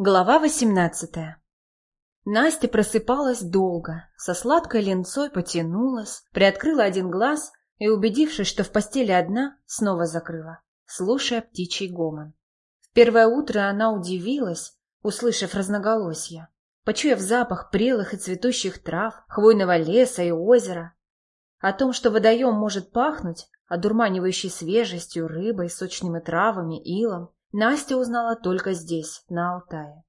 Глава восемнадцатая Настя просыпалась долго, со сладкой ленцой потянулась, приоткрыла один глаз и, убедившись, что в постели одна, снова закрыла, слушая птичий гомон. В первое утро она удивилась, услышав разноголосье, почуяв запах прелых и цветущих трав, хвойного леса и озера. О том, что водоем может пахнуть, одурманивающей свежестью, рыбой, сочными травами, илом, Настя узнала только здесь, на Алтае.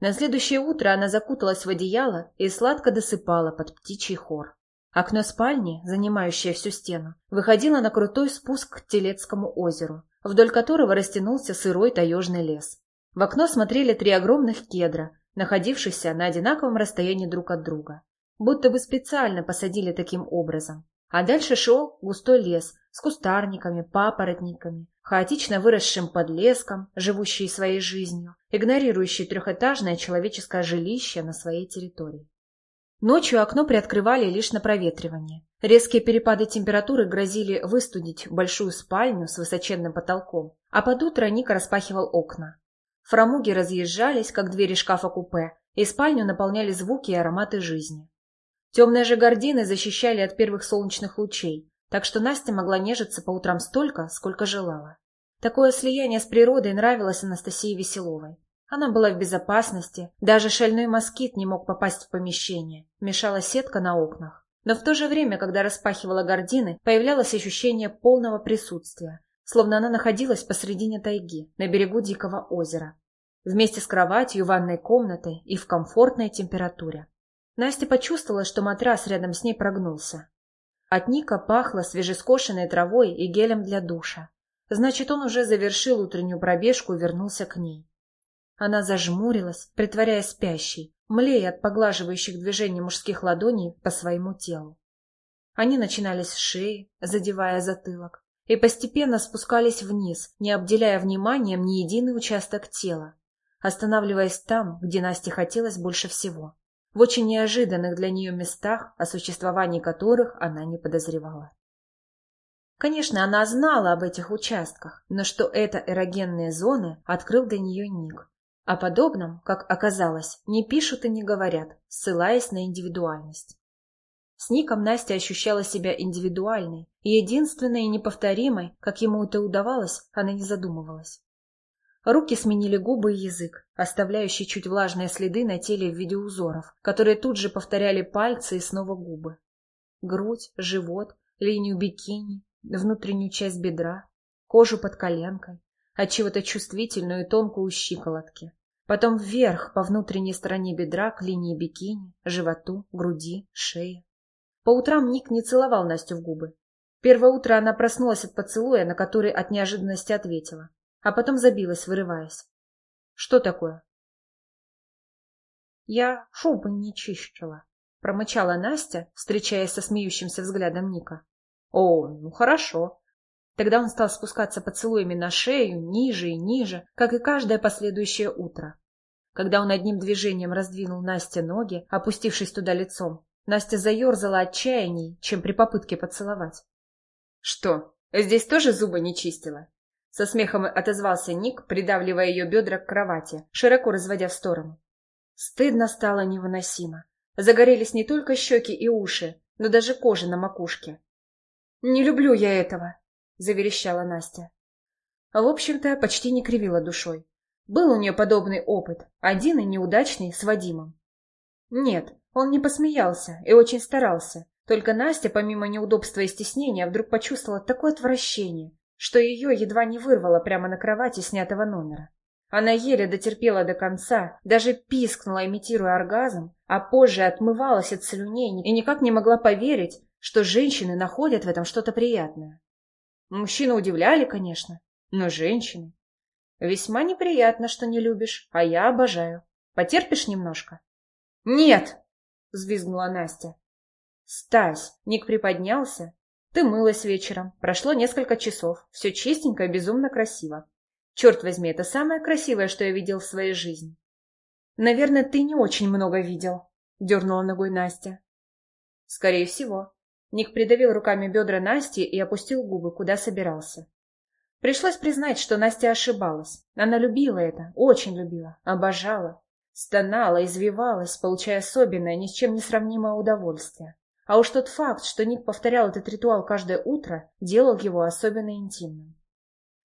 На следующее утро она закуталась в одеяло и сладко досыпала под птичий хор. Окно спальни, занимающее всю стену, выходило на крутой спуск к Телецкому озеру, вдоль которого растянулся сырой таежный лес. В окно смотрели три огромных кедра, находившихся на одинаковом расстоянии друг от друга. Будто бы специально посадили таким образом. А дальше шел густой лес с кустарниками, папоротниками, хаотично выросшим подлеском, живущий своей жизнью, игнорирующий трехэтажное человеческое жилище на своей территории. Ночью окно приоткрывали лишь на проветривание. Резкие перепады температуры грозили выстудить большую спальню с высоченным потолком, а под утро Ника распахивал окна. Фрамуги разъезжались, как двери шкафа-купе, и спальню наполняли звуки и ароматы жизни. Темные же гардины защищали от первых солнечных лучей, так что Настя могла нежиться по утрам столько, сколько желала. Такое слияние с природой нравилось Анастасии Веселовой. Она была в безопасности, даже шальной москит не мог попасть в помещение, мешала сетка на окнах. Но в то же время, когда распахивала гардины, появлялось ощущение полного присутствия, словно она находилась посредине тайги, на берегу дикого озера, вместе с кроватью, ванной комнатой и в комфортной температуре. Настя почувствовала, что матрас рядом с ней прогнулся. От Ника пахло свежескошенной травой и гелем для душа. Значит, он уже завершил утреннюю пробежку и вернулся к ней. Она зажмурилась, притворяясь спящей, млея от поглаживающих движений мужских ладоней по своему телу. Они начинались с шеи, задевая затылок, и постепенно спускались вниз, не обделяя вниманием ни единый участок тела, останавливаясь там, где Насте хотелось больше всего в очень неожиданных для нее местах, о существовании которых она не подозревала. Конечно, она знала об этих участках, но что это эрогенные зоны, открыл до нее Ник. О подобном, как оказалось, не пишут и не говорят, ссылаясь на индивидуальность. С Ником Настя ощущала себя индивидуальной и единственной и неповторимой, как ему это удавалось, она не задумывалась. Руки сменили губы и язык, оставляющие чуть влажные следы на теле в виде узоров, которые тут же повторяли пальцы и снова губы. Грудь, живот, линию бикини, внутреннюю часть бедра, кожу под коленкой, от чего-то чувствительную и тонкую у щиколотки. Потом вверх по внутренней стороне бедра к линии бикини, животу, груди, шее. По утрам Ник не целовал Настю в губы. Первое утро она проснулась от поцелуя, на который от неожиданности ответила а потом забилась, вырываясь. Что такое? Я шубы не чищила, промычала Настя, встречаясь со смеющимся взглядом Ника. О, ну хорошо. Тогда он стал спускаться поцелуями на шею, ниже и ниже, как и каждое последующее утро. Когда он одним движением раздвинул Насте ноги, опустившись туда лицом, Настя заерзала отчаянней, чем при попытке поцеловать. — Что, здесь тоже зубы не чистила? Со смехом отозвался Ник, придавливая ее бедра к кровати, широко разводя в сторону. Стыдно стало невыносимо. Загорелись не только щеки и уши, но даже кожа на макушке. «Не люблю я этого», — заверещала Настя. В общем-то, почти не кривила душой. Был у нее подобный опыт, один и неудачный, с Вадимом. Нет, он не посмеялся и очень старался, только Настя, помимо неудобства и стеснения, вдруг почувствовала такое отвращение, что ее едва не вырвало прямо на кровати снятого номера. Она еле дотерпела до конца, даже пискнула, имитируя оргазм, а позже отмывалась от слюней и никак не могла поверить, что женщины находят в этом что-то приятное. Мужчины удивляли, конечно, но женщины... Весьма неприятно, что не любишь, а я обожаю. Потерпишь немножко? Нет! — взвизгнула Настя. Стась! Ник приподнялся, ты мылась вечером. Прошло несколько часов. Все чистенько и безумно красиво. Черт возьми, это самое красивое, что я видел в своей жизни. Наверное, ты не очень много видел, дернула ногой Настя. Скорее всего. Ник придавил руками бедра Насти и опустил губы, куда собирался. Пришлось признать, что Настя ошибалась. Она любила это, очень любила, обожала. Стонала, извивалась, получая особенное, ни с чем не сравнимое удовольствие. А уж тот факт, что Ник повторял этот ритуал каждое утро, делал его особенно интимным.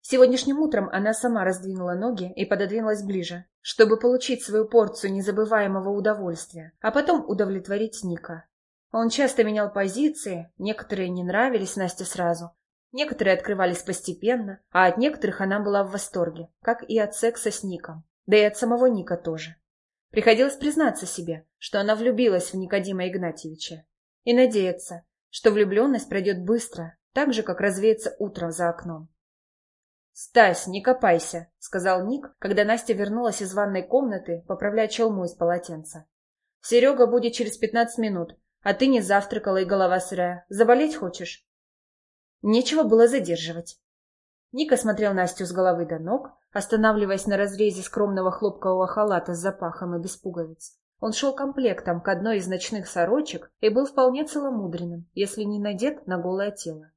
Сегодняшним утром она сама раздвинула ноги и пододвинулась ближе, чтобы получить свою порцию незабываемого удовольствия, а потом удовлетворить Ника. Он часто менял позиции, некоторые не нравились Насте сразу, некоторые открывались постепенно, а от некоторых она была в восторге, как и от секса с Ником, да и от самого Ника тоже. Приходилось признаться себе, что она влюбилась в Никодима Игнатьевича, и надеяться, что влюбленность пройдет быстро, так же, как развеется утро за окном. «Стась, не копайся», — сказал Ник, когда Настя вернулась из ванной комнаты, поправляя челму из полотенца. «Серега будет через пятнадцать минут, а ты не завтракала и голова сырая. Заболеть хочешь?» Нечего было задерживать. Ник осмотрел Настю с головы до ног, останавливаясь на разрезе скромного хлопкового халата с запахом и без пуговиц. Он шел комплектом к одной из ночных сорочек и был вполне целомудренным, если не надет на голое тело.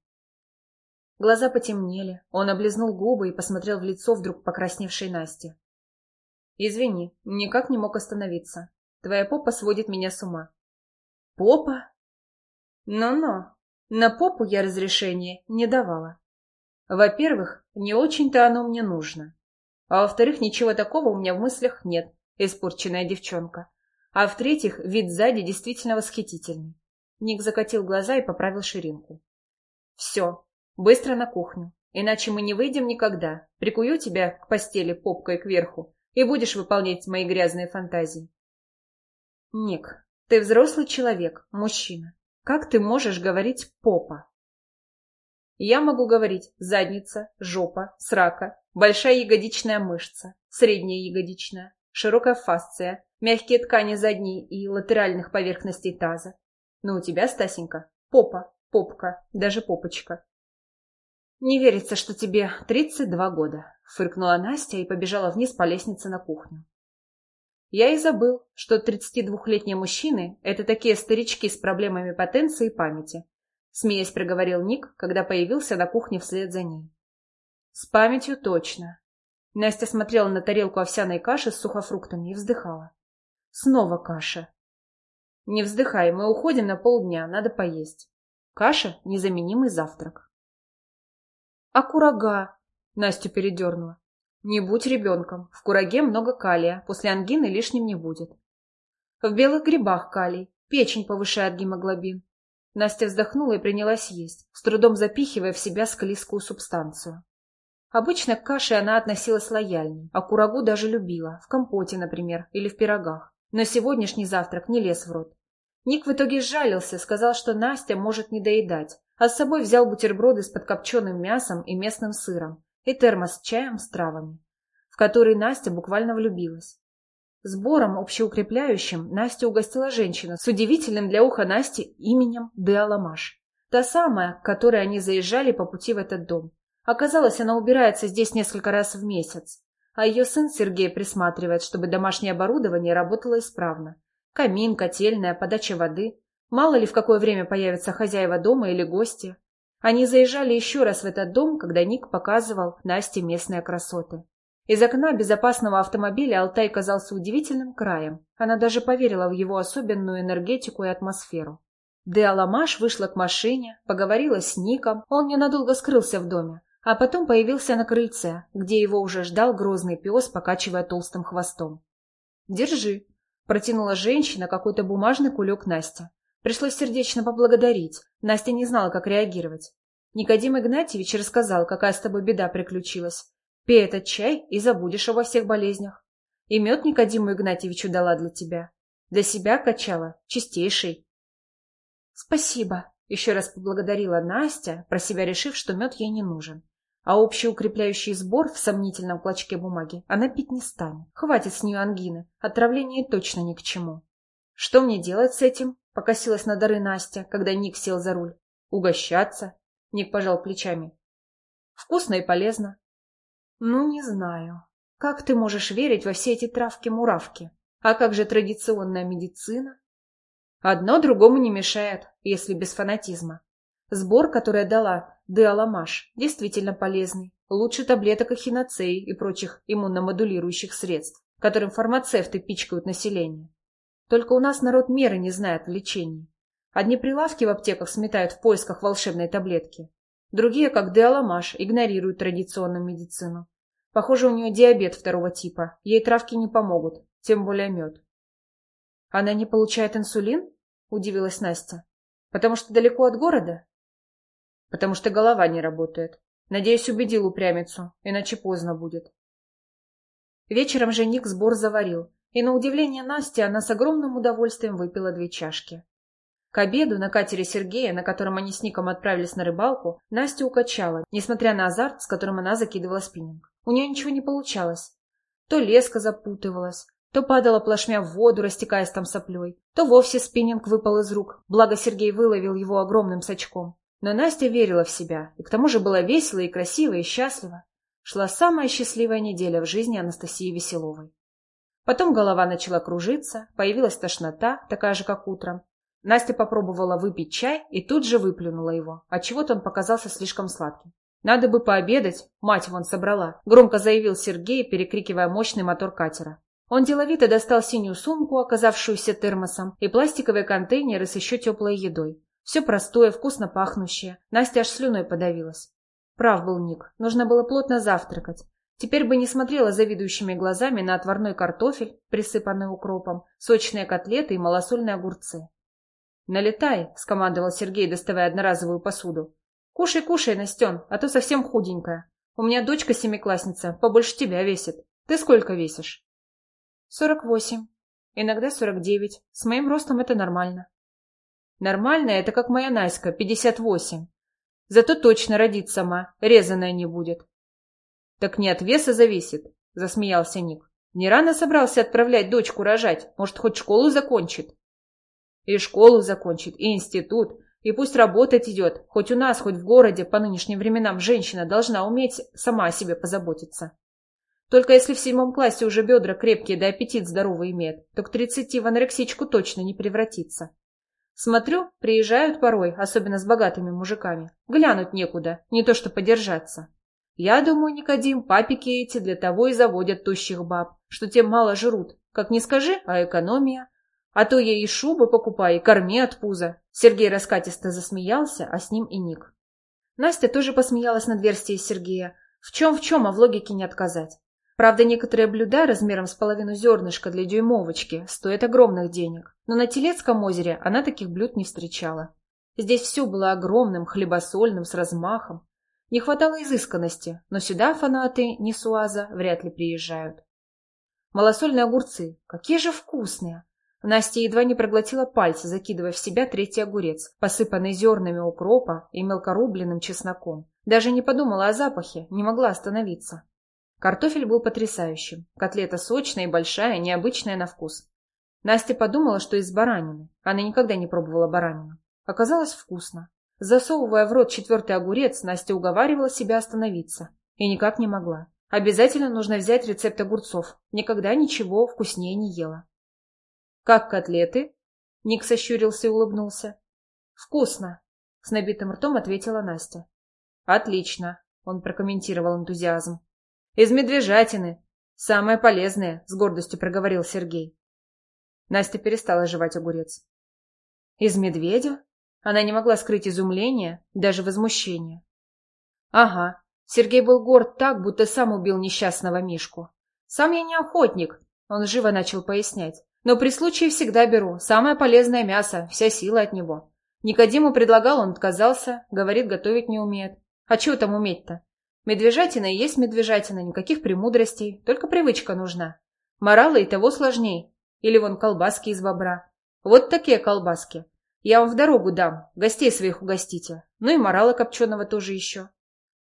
Глаза потемнели, он облизнул губы и посмотрел в лицо вдруг покрасневшей Насти. «Извини, никак не мог остановиться. Твоя попа сводит меня с ума». «Попа?» «Ну-ну, на попу я разрешения не давала. Во-первых, не очень-то оно мне нужно. А во-вторых, ничего такого у меня в мыслях нет, испорченная девчонка. А в-третьих, вид сзади действительно восхитительный. Ник закатил глаза и поправил ширинку. «Все, Быстро на кухню, иначе мы не выйдем никогда. Прикую тебя к постели попкой кверху, и будешь выполнять мои грязные фантазии. Ник, ты взрослый человек, мужчина. Как ты можешь говорить попа? Я могу говорить задница, жопа, срака, большая ягодичная мышца, средняя ягодичная, широкая фасция, мягкие ткани задней и латеральных поверхностей таза. Но у тебя, Стасенька, попа, попка, даже попочка. «Не верится, что тебе тридцать два года», — фыркнула Настя и побежала вниз по лестнице на кухню. Я и забыл, что тридцатидвухлетние мужчины — это такие старички с проблемами потенции и памяти, — смеясь проговорил Ник, когда появился на кухне вслед за ней. С памятью точно. Настя смотрела на тарелку овсяной каши с сухофруктами и вздыхала. Снова каша. Не вздыхай, мы уходим на полдня, надо поесть. Каша — незаменимый завтрак. А курага? Настю передернула. Не будь ребенком. В кураге много калия. После ангины лишним не будет. В белых грибах калий. Печень повышает гемоглобин. Настя вздохнула и принялась есть, с трудом запихивая в себя склизкую субстанцию. Обычно к каше она относилась лояльней, а курагу даже любила, в компоте, например, или в пирогах. Но сегодняшний завтрак не лез в рот. Ник в итоге сжалился, сказал, что Настя может не доедать, а с собой взял бутерброды с подкопченным мясом и местным сыром и термос с чаем с травами, в который Настя буквально влюбилась. Сбором общеукрепляющим Настя угостила женщина с удивительным для уха Насти именем Деаламаш. Та самая, к которой они заезжали по пути в этот дом. Оказалось, она убирается здесь несколько раз в месяц, а ее сын Сергей присматривает, чтобы домашнее оборудование работало исправно. Камин, котельная, подача воды. Мало ли в какое время появятся хозяева дома или гости. Они заезжали еще раз в этот дом, когда Ник показывал Насте местные красоты. Из окна безопасного автомобиля Алтай казался удивительным краем. Она даже поверила в его особенную энергетику и атмосферу. Деаламаш вышла к машине, поговорила с Ником, он ненадолго скрылся в доме, а потом появился на крыльце, где его уже ждал грозный пес, покачивая толстым хвостом. «Держи», — протянула женщина какой-то бумажный кулек Настя. Пришлось сердечно поблагодарить. Настя не знала, как реагировать. Никодим Игнатьевич рассказал, какая с тобой беда приключилась. Пей этот чай и забудешь обо всех болезнях. И мед Никодиму Игнатьевичу дала для тебя. Для себя качала, чистейший. Спасибо. Еще раз поблагодарила Настя, про себя решив, что мед ей не нужен. А общий укрепляющий сбор в сомнительном клочке бумаги она пить не станет. Хватит с нее ангины, отравление точно ни к чему. Что мне делать с этим? Покосилась на дары Настя, когда Ник сел за руль. Угощаться? Ник пожал плечами. Вкусно и полезно. Ну, не знаю. Как ты можешь верить во все эти травки-муравки? А как же традиционная медицина? Одно другому не мешает, если без фанатизма. Сбор, который дала Деаламаш, действительно полезный. Лучше таблеток эхиноцеи и прочих иммуномодулирующих средств, которым фармацевты пичкают население. Только у нас народ меры не знает в лечении. Одни прилавки в аптеках сметают в поисках волшебной таблетки. Другие, как Деаламаш, игнорируют традиционную медицину. Похоже, у нее диабет второго типа. Ей травки не помогут, тем более мед. Она не получает инсулин? Удивилась Настя. Потому что далеко от города? Потому что голова не работает. Надеюсь, убедил упрямицу, иначе поздно будет. Вечером же Ник сбор заварил, и на удивление Насти она с огромным удовольствием выпила две чашки. К обеду на катере Сергея, на котором они с Ником отправились на рыбалку, Настя укачала, несмотря на азарт, с которым она закидывала спиннинг. У нее ничего не получалось. То леска запутывалась, то падала плашмя в воду, растекаясь там соплей, то вовсе спиннинг выпал из рук, благо Сергей выловил его огромным сачком. Но Настя верила в себя, и к тому же была весела и красива и счастлива. Шла самая счастливая неделя в жизни Анастасии Веселовой. Потом голова начала кружиться, появилась тошнота, такая же, как утром. Настя попробовала выпить чай и тут же выплюнула его, отчего-то он показался слишком сладким. «Надо бы пообедать, мать вон собрала», — громко заявил Сергей, перекрикивая мощный мотор катера. Он деловито достал синюю сумку, оказавшуюся термосом, и пластиковые контейнеры с еще теплой едой. Все простое, вкусно пахнущее. Настя аж слюной подавилась. Прав был Ник. Нужно было плотно завтракать. Теперь бы не смотрела завидующими глазами на отварной картофель, присыпанный укропом, сочные котлеты и малосольные огурцы. «Налетай», — скомандовал Сергей, доставая одноразовую посуду. «Кушай, кушай, Настен, а то совсем худенькая. У меня дочка семиклассница, побольше тебя весит. Ты сколько весишь?» «Сорок восемь. Иногда сорок девять. С моим ростом это нормально». Нормальная — это как моя Наська, пятьдесят восемь. Зато точно родит сама, резаная не будет. Так не от веса зависит, засмеялся Ник. Не рано собрался отправлять дочку рожать, может, хоть школу закончит? И школу закончит, и институт, и пусть работать идет, хоть у нас, хоть в городе, по нынешним временам женщина должна уметь сама о себе позаботиться. Только если в седьмом классе уже бедра крепкие да аппетит здоровый имеет, то к тридцати в анорексичку точно не превратится. Смотрю, приезжают порой, особенно с богатыми мужиками. Глянуть некуда, не то что подержаться. Я думаю, Никодим, папики эти для того и заводят тощих баб, что те мало жрут. Как не скажи, а экономия. А то ей и шубы покупай, и корми от пуза. Сергей раскатисто засмеялся, а с ним и Ник. Настя тоже посмеялась над версией Сергея. В чем в чем, а в логике не отказать. Правда, некоторые блюда размером с половину зернышка для дюймовочки стоят огромных денег, но на Телецком озере она таких блюд не встречала. Здесь все было огромным, хлебосольным, с размахом. Не хватало изысканности, но сюда фанаты Несуаза вряд ли приезжают. Малосольные огурцы, какие же вкусные! Настя едва не проглотила пальцы, закидывая в себя третий огурец, посыпанный зернами укропа и мелкорубленным чесноком. Даже не подумала о запахе, не могла остановиться. Картофель был потрясающим. Котлета сочная и большая, необычная на вкус. Настя подумала, что из баранины. Она никогда не пробовала баранину. Оказалось вкусно. Засовывая в рот четвертый огурец, Настя уговаривала себя остановиться. И никак не могла. Обязательно нужно взять рецепт огурцов. Никогда ничего вкуснее не ела. «Как котлеты?» Ник сощурился и улыбнулся. «Вкусно!» — с набитым ртом ответила Настя. «Отлично!» — он прокомментировал энтузиазм. Из медвежатины. Самое полезное, с гордостью проговорил Сергей. Настя перестала жевать огурец. Из медведя? Она не могла скрыть изумление, даже возмущение. Ага, Сергей был горд так, будто сам убил несчастного Мишку. Сам я не охотник, он живо начал пояснять. Но при случае всегда беру. Самое полезное мясо, вся сила от него. Никодиму предлагал, он отказался, говорит, готовить не умеет. А чего там уметь-то? Медвежатина и есть медвежатина, никаких премудростей, только привычка нужна. Моралы и того сложней. Или вон колбаски из бобра. Вот такие колбаски. Я вам в дорогу дам, гостей своих угостите. Ну и морала копченого тоже еще.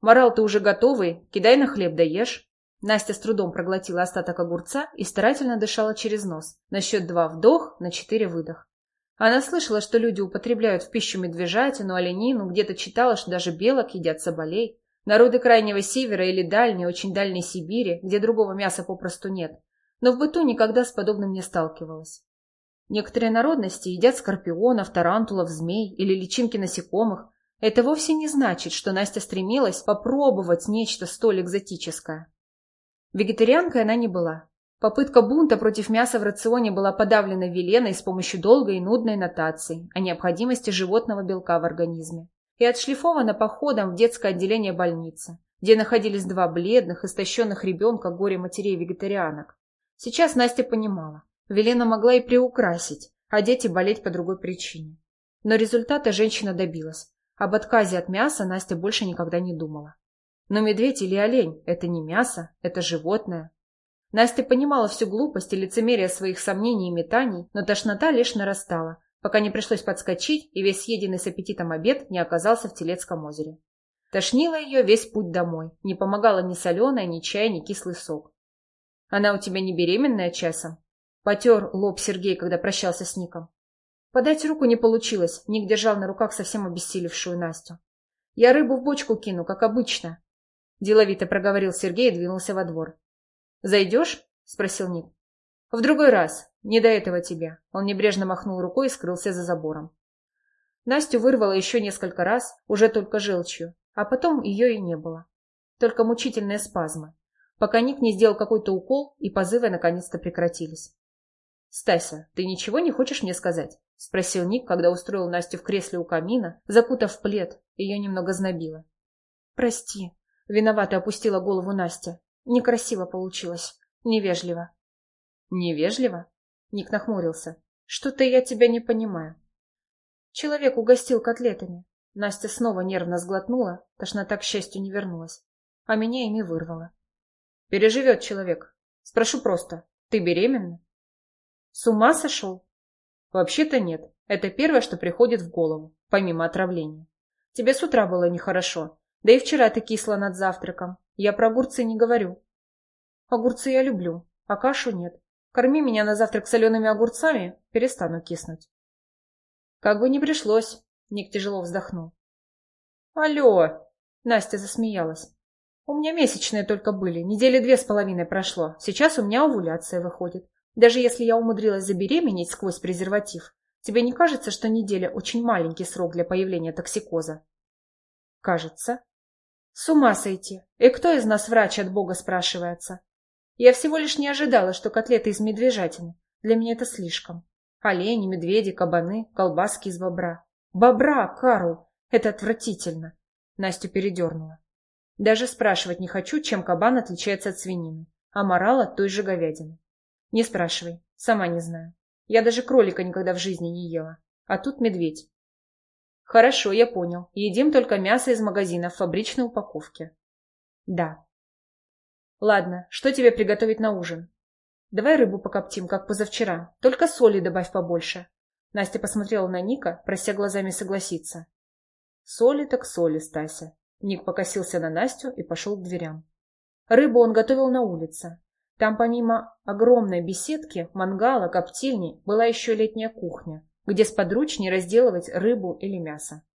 Морал ты уже готовый, кидай на хлеб да ешь. Настя с трудом проглотила остаток огурца и старательно дышала через нос. На счет два вдох, на четыре выдох. Она слышала, что люди употребляют в пищу медвежатину, оленину, где-то читала, что даже белок едят соболей. Народы Крайнего Севера или Дальней, очень дальней Сибири, где другого мяса попросту нет, но в быту никогда с подобным не сталкивалась. Некоторые народности едят скорпионов, тарантулов, змей или личинки насекомых. это вовсе не значит, что Настя стремилась попробовать нечто столь экзотическое. Вегетарианкой она не была. Попытка бунта против мяса в рационе была подавлена Веленой с помощью долгой и нудной нотации о необходимости животного белка в организме и отшлифована походом в детское отделение больницы, где находились два бледных, истощенных ребенка горе-матерей-вегетарианок. Сейчас Настя понимала, Велена могла и приукрасить, а дети болеть по другой причине. Но результата женщина добилась. Об отказе от мяса Настя больше никогда не думала. Но медведь или олень – это не мясо, это животное. Настя понимала всю глупость и лицемерие своих сомнений и метаний, но тошнота лишь нарастала, пока не пришлось подскочить, и весь съеденный с аппетитом обед не оказался в Телецком озере. Тошнило ее весь путь домой, не помогало ни соленое, ни чай, ни кислый сок. «Она у тебя не беременная часом?» Потер лоб Сергей, когда прощался с Ником. Подать руку не получилось, Ник держал на руках совсем обессилевшую Настю. «Я рыбу в бочку кину, как обычно», — деловито проговорил Сергей и двинулся во двор. «Зайдешь?» — спросил Ник. «В другой раз. Не до этого тебе». Он небрежно махнул рукой и скрылся за забором. Настю вырвало еще несколько раз, уже только желчью, а потом ее и не было. Только мучительные спазмы, пока Ник не сделал какой-то укол, и позывы наконец-то прекратились. «Стася, ты ничего не хочешь мне сказать?» — спросил Ник, когда устроил Настю в кресле у камина, закутав плед. Ее немного знобило. «Прости», — виновато опустила голову Настя. «Некрасиво получилось. Невежливо». «Невежливо?» — Ник нахмурился. «Что-то я тебя не понимаю». Человек угостил котлетами. Настя снова нервно сглотнула, тошнота, к счастью, не вернулась. А меня ими вырвало. «Переживет человек. Спрошу просто. Ты беременна?» «С ума сошел?» Вообще-то нет. Это первое, что приходит в голову, помимо отравления. Тебе с утра было нехорошо. Да и вчера ты кисла над завтраком. Я про огурцы не говорю. Огурцы я люблю, а кашу нет. Корми меня на завтрак солеными огурцами, перестану киснуть. Как бы не пришлось, Ник тяжело вздохнул. Алло! Настя засмеялась. У меня месячные только были, недели две с половиной прошло. Сейчас у меня овуляция выходит. Даже если я умудрилась забеременеть сквозь презерватив, тебе не кажется, что неделя очень маленький срок для появления токсикоза? Кажется. С ума сойти. И кто из нас врач от Бога спрашивается? Я всего лишь не ожидала, что котлеты из медвежатины. Для меня это слишком. Олени, медведи, кабаны, колбаски из бобра. Бобра, Карл! Это отвратительно. Настю передернула. Даже спрашивать не хочу, чем кабан отличается от свинины, а морал от той же говядины. Не спрашивай, сама не знаю. Я даже кролика никогда в жизни не ела. А тут медведь. Хорошо, я понял. Едим только мясо из магазина в фабричной упаковке. Да. Ладно, что тебе приготовить на ужин? Давай рыбу покоптим, как позавчера. Только соли добавь побольше. Настя посмотрела на Ника, прося глазами согласиться. Соли так соли, Стася. Ник покосился на Настю и пошел к дверям. Рыбу он готовил на улице, там помимо огромной беседки, мангала, коптильни, была еще летняя кухня, где сподручнее разделывать рыбу или мясо.